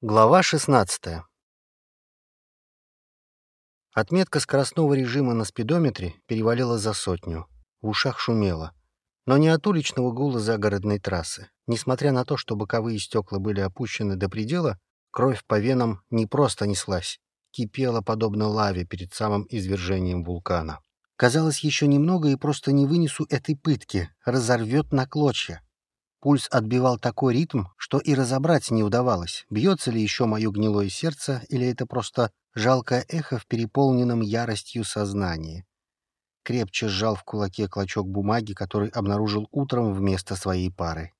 Глава 16. Отметка скоростного режима на спидометре перевалила за сотню. В ушах шумело. Но не от уличного гула загородной трассы. Несмотря на то, что боковые стекла были опущены до предела, кровь по венам не просто неслась, кипела подобно лаве перед самым извержением вулкана. Казалось, еще немного и просто не вынесу этой пытки, разорвет на клочья. Пульс отбивал такой ритм, что и разобрать не удавалось, бьется ли еще мое гнилое сердце, или это просто жалкое эхо в переполненном яростью сознании. Крепче сжал в кулаке клочок бумаги, который обнаружил утром вместо своей пары.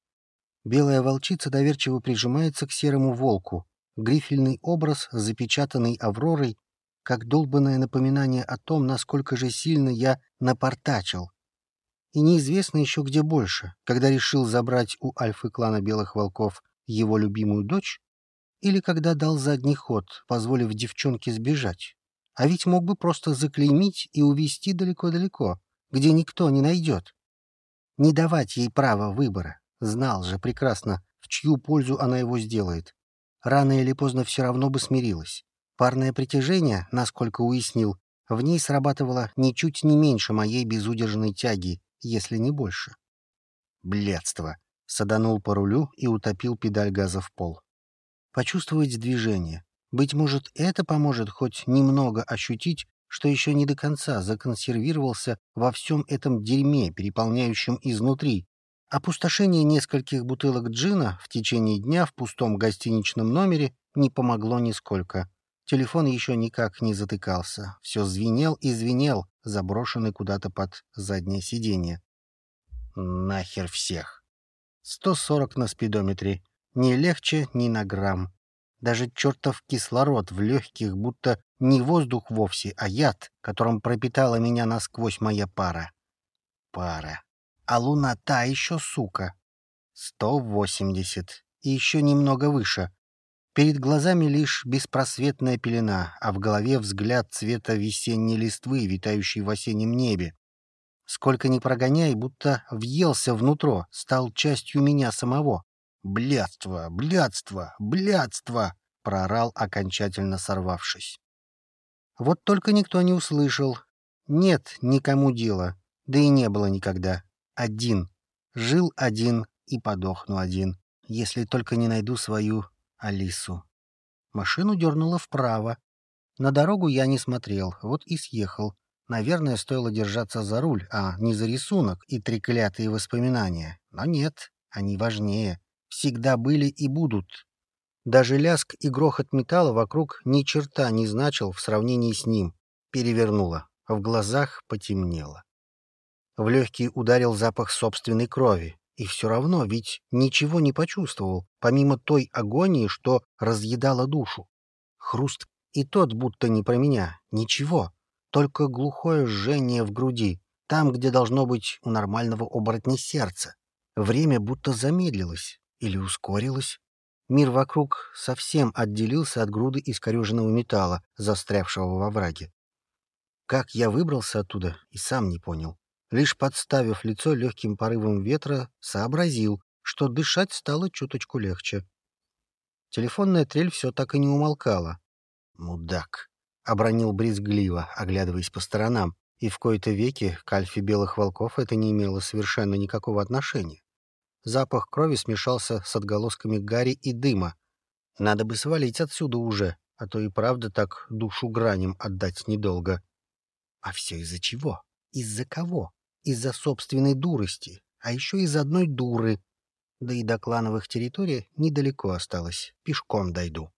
Белая волчица доверчиво прижимается к серому волку. Грифельный образ, запечатанный Авророй, как долбанное напоминание о том, насколько же сильно я напортачил, и неизвестно еще где больше, когда решил забрать у альфы клана Белых Волков его любимую дочь, или когда дал задний ход, позволив девчонке сбежать. А ведь мог бы просто заклеймить и увести далеко-далеко, где никто не найдет. Не давать ей права выбора. Знал же прекрасно, в чью пользу она его сделает. Рано или поздно все равно бы смирилась. Парное притяжение, насколько уяснил, в ней срабатывало ничуть не меньше моей безудержной тяги, если не больше. Блядство! Саданул по рулю и утопил педаль газа в пол. Почувствовать движение. Быть может, это поможет хоть немного ощутить, что еще не до конца законсервировался во всем этом дерьме, переполняющем изнутри. Опустошение нескольких бутылок джина в течение дня в пустом гостиничном номере не помогло нисколько. Телефон еще никак не затыкался. Все звенел и звенел, заброшенный куда-то под заднее сиденье. Нахер всех. 140 на спидометре. Не легче ни на грамм. Даже чертов кислород в легких, будто не воздух вовсе, а яд, которым пропитала меня насквозь моя пара. Пара. А луна та еще сука. 180. И еще немного выше. Перед глазами лишь беспросветная пелена, а в голове взгляд цвета весенней листвы, витающей в осеннем небе. Сколько ни прогоняй, будто въелся внутрь, стал частью меня самого. «Блядство! Блядство! Блядство!» — проорал, окончательно сорвавшись. Вот только никто не услышал. Нет никому дела, да и не было никогда. Один. Жил один и подохну один, если только не найду свою Алису. Машину дернуло вправо. На дорогу я не смотрел, вот и съехал. Наверное, стоило держаться за руль, а не за рисунок и треклятые воспоминания. Но нет, они важнее. Всегда были и будут. Даже ляск и грохот металла вокруг ни черта не значил в сравнении с ним. Перевернуло. В глазах потемнело. В легкий ударил запах собственной крови. И все равно ведь ничего не почувствовал, помимо той агонии, что разъедала душу. Хруст и тот будто не про меня. Ничего. Только глухое жжение в груди, там, где должно быть у нормального оборотня сердце. Время будто замедлилось или ускорилось. Мир вокруг совсем отделился от груды искореженного металла, застрявшего во враге. Как я выбрался оттуда, и сам не понял. Лишь подставив лицо легким порывом ветра, сообразил, что дышать стало чуточку легче. Телефонная трель все так и не умолкала. «Мудак!» — обронил брезгливо, оглядываясь по сторонам, и в кои-то веки к альфе белых волков это не имело совершенно никакого отношения. Запах крови смешался с отголосками гари и дыма. Надо бы свалить отсюда уже, а то и правда так душу граням отдать недолго. А все из-за чего? Из-за кого? Из-за собственной дурости, а еще из одной дуры. Да и до клановых территорий недалеко осталось, пешком дойду.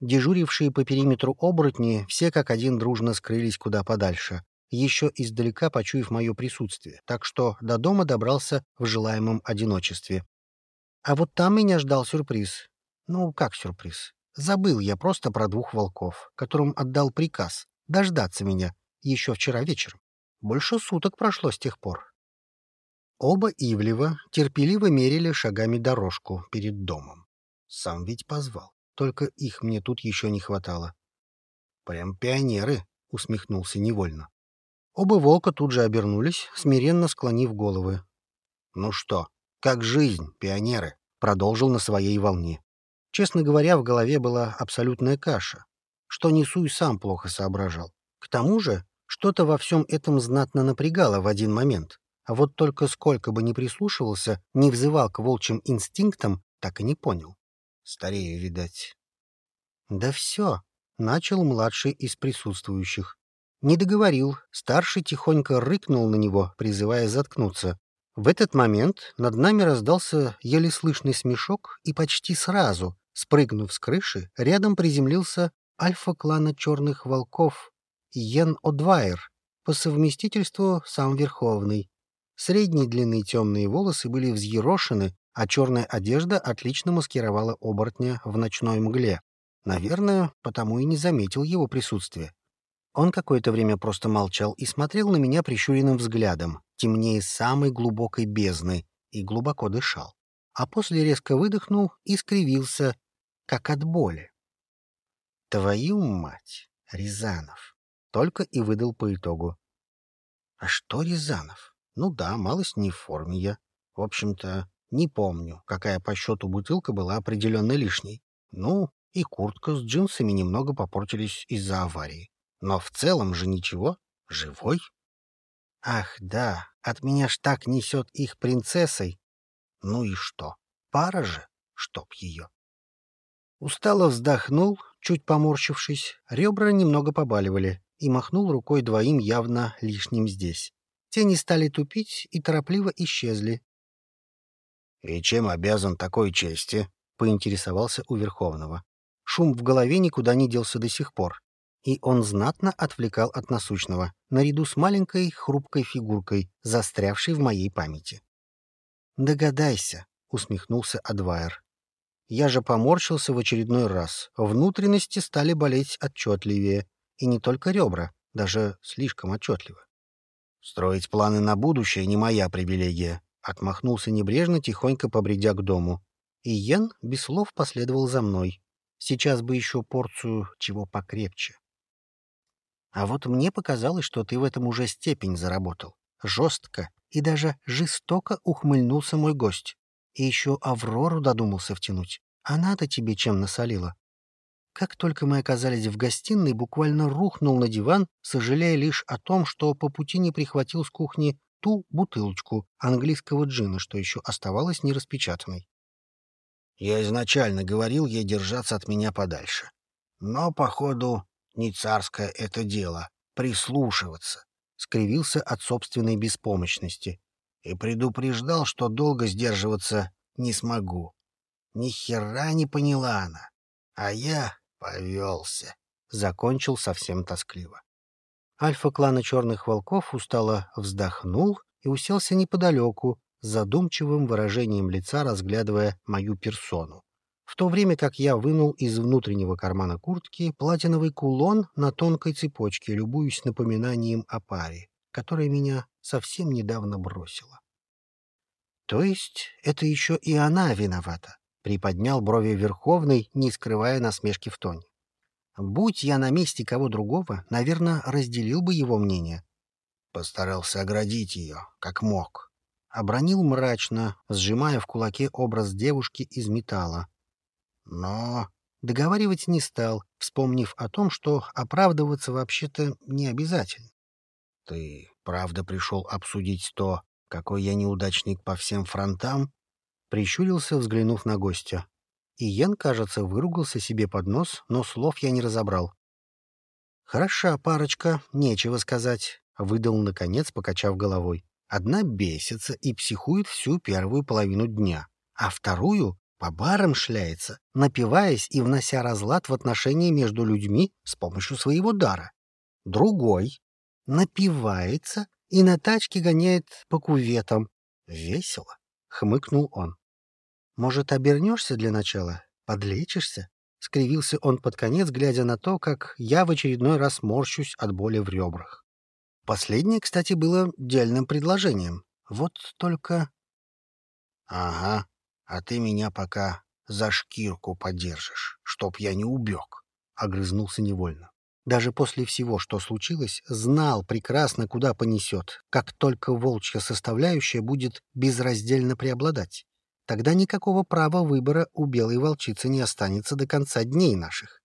Дежурившие по периметру оборотни все как один дружно скрылись куда подальше, еще издалека почуяв мое присутствие, так что до дома добрался в желаемом одиночестве. А вот там меня ждал сюрприз. Ну, как сюрприз? Забыл я просто про двух волков, которым отдал приказ дождаться меня еще вчера вечером. Больше суток прошло с тех пор. Оба Ивлева терпеливо мерили шагами дорожку перед домом. Сам ведь позвал, только их мне тут еще не хватало. «Прям пионеры!» — усмехнулся невольно. Оба волка тут же обернулись, смиренно склонив головы. «Ну что, как жизнь, пионеры?» — продолжил на своей волне. Честно говоря, в голове была абсолютная каша. Что несу и сам плохо соображал. К тому же, что-то во всем этом знатно напрягало в один момент. А вот только сколько бы ни прислушивался, не взывал к волчьим инстинктам, так и не понял. Старею, видать. Да все, начал младший из присутствующих. Не договорил, старший тихонько рыкнул на него, призывая заткнуться. В этот момент над нами раздался еле слышный смешок, и почти сразу, спрыгнув с крыши, рядом приземлился альфа-клана черных волков Йен Одвайер, по совместительству сам Верховный. Средней длины темные волосы были взъерошены, а черная одежда отлично маскировала оборотня в ночной мгле. Наверное, потому и не заметил его присутствия. Он какое-то время просто молчал и смотрел на меня прищуренным взглядом, темнее самой глубокой бездны, и глубоко дышал. А после резко выдохнул и скривился, как от боли. «Твою мать, Рязанов!» Только и выдал по итогу. «А что Рязанов? Ну да, малость не в форме я. В общем-то, не помню, какая по счету бутылка была определенно лишней. Ну, и куртка с джинсами немного попортились из-за аварии. Но в целом же ничего, живой. Ах, да, от меня ж так несет их принцессой. Ну и что? Пара же, чтоб ее. Устало вздохнул, чуть поморщившись, ребра немного побаливали, и махнул рукой двоим явно лишним здесь. Те не стали тупить и торопливо исчезли. — И чем обязан такой чести? — поинтересовался у Верховного. Шум в голове никуда не делся до сих пор и он знатно отвлекал от насущного, наряду с маленькой хрупкой фигуркой, застрявшей в моей памяти. «Догадайся», — усмехнулся Адвайер. Я же поморщился в очередной раз. Внутренности стали болеть отчетливее, и не только ребра, даже слишком отчетливо. «Строить планы на будущее не моя привилегия», — отмахнулся небрежно, тихонько побредя к дому. И Йен без слов последовал за мной. Сейчас бы еще порцию чего покрепче. А вот мне показалось, что ты в этом уже степень заработал. Жестко и даже жестоко ухмыльнулся мой гость. И еще Аврору додумался втянуть. Она-то тебе чем насолила? Как только мы оказались в гостиной, буквально рухнул на диван, сожалея лишь о том, что по пути не прихватил с кухни ту бутылочку английского джина, что еще оставалась нераспечатанной. Я изначально говорил ей держаться от меня подальше. Но, походу, не царское это дело — прислушиваться, — скривился от собственной беспомощности и предупреждал, что долго сдерживаться не смогу. Ни хера не поняла она, а я повелся. Закончил совсем тоскливо. Альфа-клана Черных Волков устало вздохнул и уселся неподалеку, с задумчивым выражением лица разглядывая мою персону в то время как я вынул из внутреннего кармана куртки платиновый кулон на тонкой цепочке, любуясь напоминанием о паре, которая меня совсем недавно бросила. «То есть это еще и она виновата?» — приподнял брови Верховный, не скрывая насмешки в тоне. «Будь я на месте кого другого, наверное, разделил бы его мнение». Постарался оградить ее, как мог. Обронил мрачно, сжимая в кулаке образ девушки из металла, но договаривать не стал, вспомнив о том, что оправдываться вообще-то не обязательно. — Ты правда пришел обсудить то, какой я неудачник по всем фронтам? Прищурился, взглянув на гостя. И Йен, кажется, выругался себе под нос, но слов я не разобрал. «Хороша парочка, нечего сказать», — выдал, наконец, покачав головой. «Одна бесится и психует всю первую половину дня, а вторую по барам шляется, напиваясь и внося разлад в отношения между людьми с помощью своего дара. Другой напивается и на тачке гоняет по куветам. Весело, — хмыкнул он. Может, обернешься для начала? Подлечишься? Скривился он под конец, глядя на то, как я в очередной раз морщусь от боли в ребрах. Последнее, кстати, было дельным предложением. Вот только... — Ага, а ты меня пока за шкирку подержишь, чтоб я не убег, — огрызнулся невольно. Даже после всего, что случилось, знал прекрасно, куда понесет, как только волчья составляющая будет безраздельно преобладать. Тогда никакого права выбора у белой волчицы не останется до конца дней наших.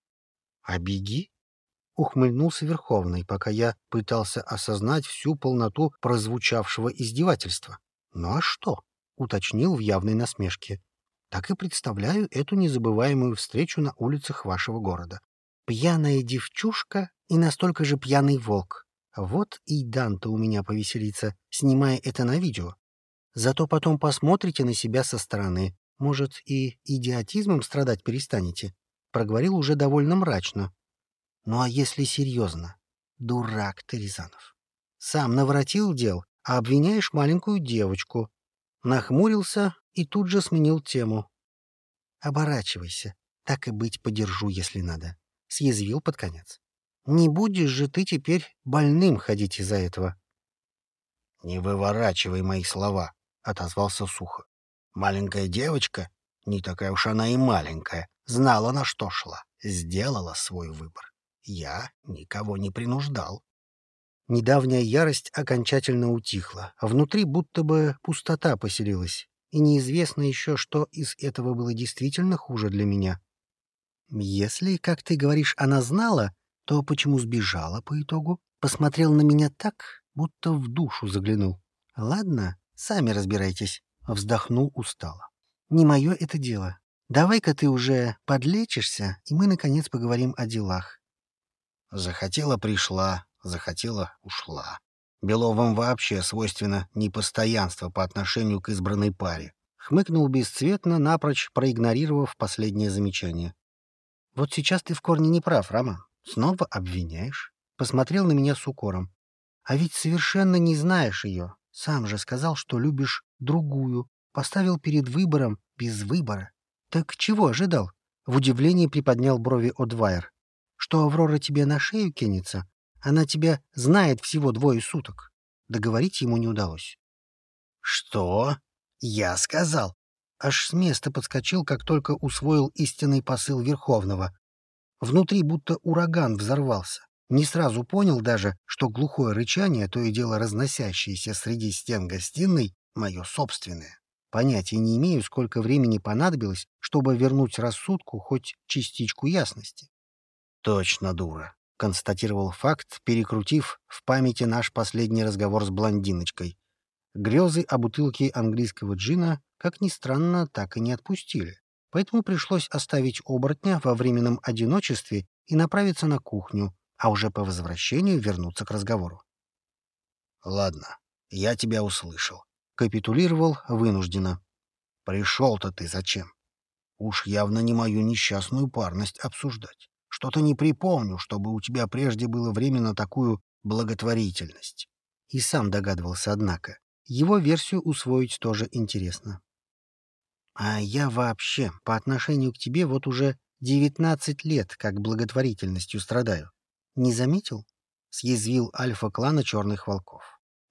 — А беги? — ухмыльнулся Верховный, пока я пытался осознать всю полноту прозвучавшего издевательства. — Ну а что? — уточнил в явной насмешке. — Так и представляю эту незабываемую встречу на улицах вашего города. Пьяная девчушка и настолько же пьяный волк. Вот и Данта у меня повеселится, снимая это на видео. Зато потом посмотрите на себя со стороны. Может, и идиотизмом страдать перестанете? Проговорил уже довольно мрачно. Ну а если серьезно? Дурак ты, Рязанов. Сам наворотил дел, а обвиняешь маленькую девочку. Нахмурился и тут же сменил тему. Оборачивайся. Так и быть, подержу, если надо. Съязвил под конец. Не будешь же ты теперь больным ходить из-за этого. — Не выворачивай мои слова, — отозвался сухо. Маленькая девочка, не такая уж она и маленькая, знала, на что шла, сделала свой выбор. Я никого не принуждал. Недавняя ярость окончательно утихла, а внутри будто бы пустота поселилась, и неизвестно еще, что из этого было действительно хуже для меня. Если, как ты говоришь, она знала, то почему сбежала по итогу? Посмотрел на меня так, будто в душу заглянул. Ладно, Сами разбирайтесь. Вздохнул устало. Не мое это дело. Давай-ка ты уже подлечишься, и мы, наконец, поговорим о делах. Захотела — пришла, захотела — ушла. Беловым вообще свойственно непостоянство по отношению к избранной паре. Хмыкнул бесцветно, напрочь проигнорировав последнее замечание. «Вот сейчас ты в корне не прав, Роман. Снова обвиняешь?» Посмотрел на меня с укором. «А ведь совершенно не знаешь ее. Сам же сказал, что любишь другую. Поставил перед выбором без выбора. Так чего ожидал? В удивлении приподнял брови Одвайер. Что Аврора тебе на шею кинется? Она тебя знает всего двое суток. Договорить ему не удалось. «Что? Я сказал?» Аж с места подскочил, как только усвоил истинный посыл Верховного. Внутри будто ураган взорвался. Не сразу понял даже, что глухое рычание, то и дело разносящееся среди стен гостиной, мое собственное. Понятия не имею, сколько времени понадобилось, чтобы вернуть рассудку хоть частичку ясности. «Точно дура», — констатировал факт, перекрутив в памяти наш последний разговор с блондиночкой. Грезы о бутылке английского джина, как ни странно, так и не отпустили. Поэтому пришлось оставить оборотня во временном одиночестве и направиться на кухню, а уже по возвращению вернуться к разговору. «Ладно, я тебя услышал», — капитулировал вынужденно. «Пришел-то ты зачем? Уж явно не мою несчастную парность обсуждать. Что-то не припомню, чтобы у тебя прежде было время на такую благотворительность». И сам догадывался, однако. Его версию усвоить тоже интересно. «А я вообще по отношению к тебе вот уже девятнадцать лет как благотворительностью страдаю. Не заметил? Съязвил альфа-клана черных волков.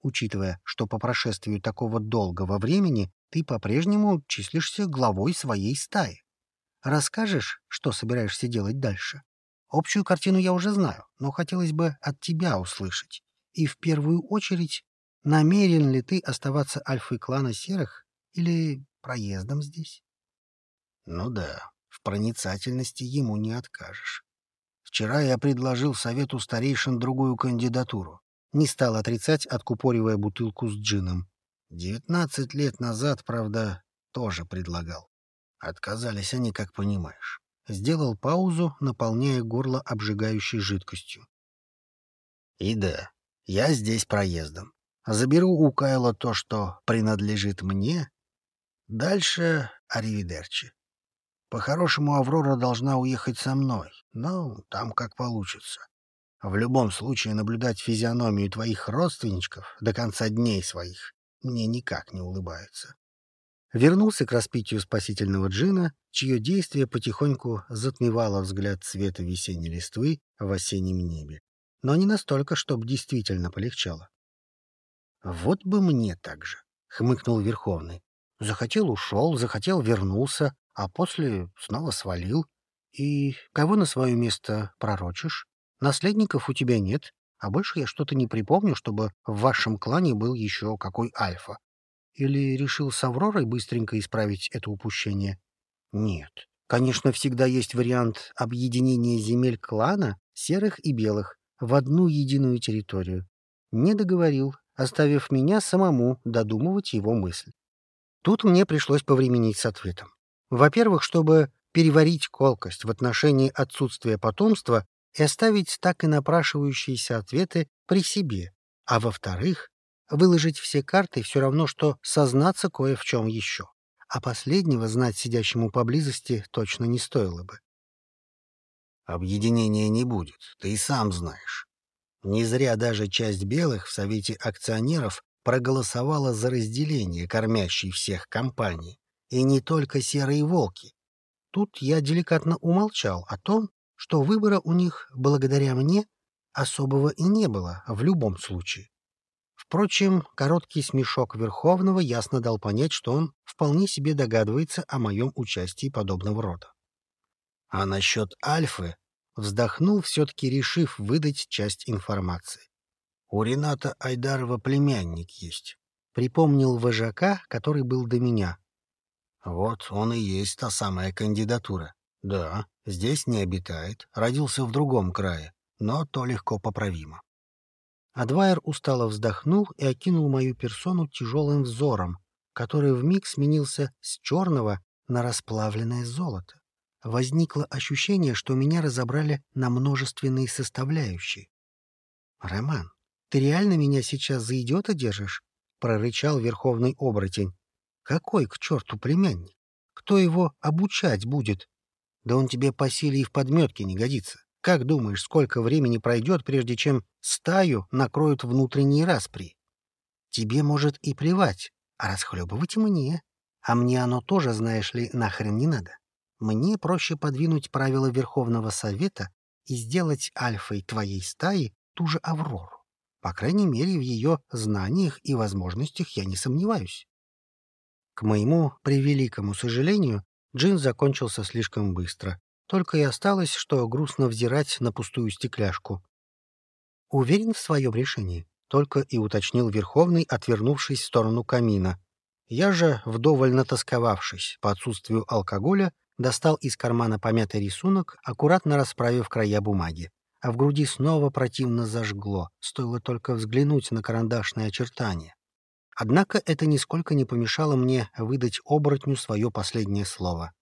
Учитывая, что по прошествию такого долгого времени ты по-прежнему числишься главой своей стаи. Расскажешь, что собираешься делать дальше? Общую картину я уже знаю, но хотелось бы от тебя услышать. И в первую очередь, намерен ли ты оставаться альфой клана серых или проездом здесь? Ну да, в проницательности ему не откажешь. Вчера я предложил совету старейшин другую кандидатуру. Не стал отрицать, откупоривая бутылку с джином. Девятнадцать лет назад, правда, тоже предлагал. Отказались они, как понимаешь. Сделал паузу, наполняя горло обжигающей жидкостью. И да, я здесь проездом. Заберу у Кайла то, что принадлежит мне. Дальше аривидерчи. По-хорошему, Аврора должна уехать со мной, но там как получится. В любом случае, наблюдать физиономию твоих родственничков до конца дней своих мне никак не улыбается. Вернулся к распитию спасительного джина, чье действие потихоньку затмевало взгляд цвета весенней листвы в осеннем небе. Но не настолько, чтобы действительно полегчало. «Вот бы мне так же», — хмыкнул Верховный. «Захотел — ушел, захотел — вернулся, а после снова свалил. И кого на свое место пророчишь? Наследников у тебя нет, а больше я что-то не припомню, чтобы в вашем клане был еще какой альфа. Или решил с Авророй быстренько исправить это упущение? Нет. Конечно, всегда есть вариант объединения земель клана, серых и белых, в одну единую территорию. Не договорил, оставив меня самому додумывать его мысль. Тут мне пришлось повременить с ответом. Во-первых, чтобы переварить колкость в отношении отсутствия потомства и оставить так и напрашивающиеся ответы при себе, а во-вторых, выложить все карты все равно, что сознаться кое в чем еще, а последнего знать сидящему поблизости точно не стоило бы. Объединения не будет, ты и сам знаешь. Не зря даже часть белых в Совете акционеров проголосовала за разделение кормящей всех компаний. И не только серые волки. Тут я деликатно умолчал о том, что выбора у них, благодаря мне, особого и не было в любом случае. Впрочем, короткий смешок Верховного ясно дал понять, что он вполне себе догадывается о моем участии подобного рода. А насчет Альфы вздохнул, все-таки решив выдать часть информации. У Рената Айдарова племянник есть. Припомнил вожака, который был до меня. Вот он и есть та самая кандидатура. Да, здесь не обитает, родился в другом крае, но то легко поправимо. Адвайер устало вздохнул и окинул мою персону тяжелым взором, который вмиг сменился с черного на расплавленное золото. Возникло ощущение, что меня разобрали на множественные составляющие. «Роман, ты реально меня сейчас за идиота держишь?» — прорычал верховный оборотень. «Какой к черту племянник? Кто его обучать будет? Да он тебе по силе и в подметке не годится. Как думаешь, сколько времени пройдет, прежде чем стаю накроют внутренние распри? Тебе, может, и плевать, а расхлебывать мне. А мне оно тоже, знаешь ли, нахрен не надо. Мне проще подвинуть правила Верховного Совета и сделать альфой твоей стаи ту же Аврору. По крайней мере, в ее знаниях и возможностях я не сомневаюсь. К моему превеликому сожалению, джин закончился слишком быстро. Только и осталось, что грустно взирать на пустую стекляшку. Уверен в своем решении, только и уточнил Верховный, отвернувшись в сторону камина. Я же, вдоволь натосковавшись по отсутствию алкоголя, достал из кармана помятый рисунок, аккуратно расправив края бумаги а в груди снова противно зажгло, стоило только взглянуть на карандашные очертания. Однако это нисколько не помешало мне выдать оборотню свое последнее слово.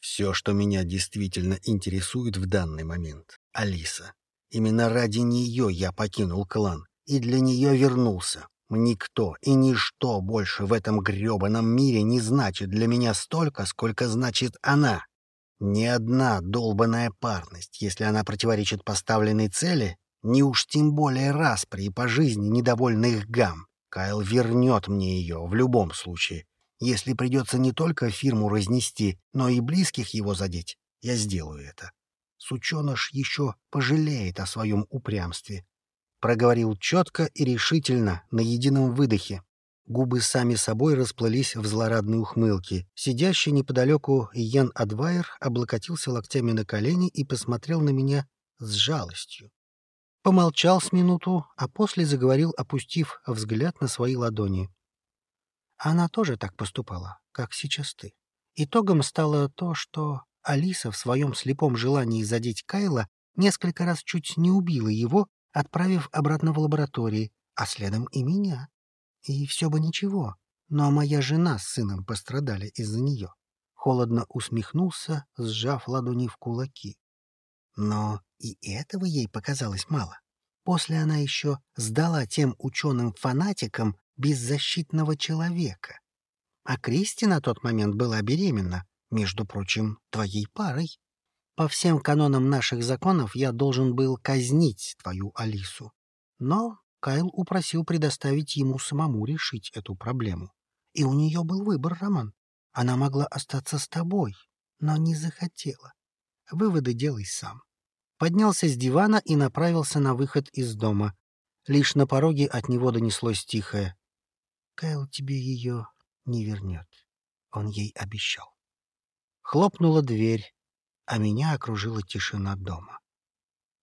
«Все, что меня действительно интересует в данный момент, Алиса. Именно ради нее я покинул клан и для нее вернулся. Никто и ничто больше в этом гребаном мире не значит для меня столько, сколько значит она. Ни одна долбанная парность, если она противоречит поставленной цели, ни уж тем более распри и по жизни недовольных гам. Кайл вернет мне ее в любом случае. Если придется не только фирму разнести, но и близких его задеть, я сделаю это. Сученыш еще пожалеет о своем упрямстве. Проговорил четко и решительно, на едином выдохе, Губы сами собой расплылись в злорадной ухмылке. Сидящий неподалеку Йен Адвайер облокотился локтями на колени и посмотрел на меня с жалостью. Помолчал с минуту, а после заговорил, опустив взгляд на свои ладони. Она тоже так поступала, как сейчас ты. Итогом стало то, что Алиса в своем слепом желании задеть Кайла несколько раз чуть не убила его, отправив обратно в лаборатории, а следом и меня. И все бы ничего, но моя жена с сыном пострадали из-за нее. Холодно усмехнулся, сжав ладони в кулаки. Но и этого ей показалось мало. После она еще сдала тем ученым-фанатикам беззащитного человека. А Кристи на тот момент была беременна, между прочим, твоей парой. По всем канонам наших законов я должен был казнить твою Алису. Но Кайл упросил предоставить ему самому решить эту проблему. И у нее был выбор, Роман. Она могла остаться с тобой, но не захотела. Выводы делай сам. Поднялся с дивана и направился на выход из дома. Лишь на пороге от него донеслось тихое. «Кайл тебе ее не вернет. Он ей обещал». Хлопнула дверь, а меня окружила тишина дома.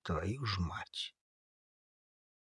Твою ж мать!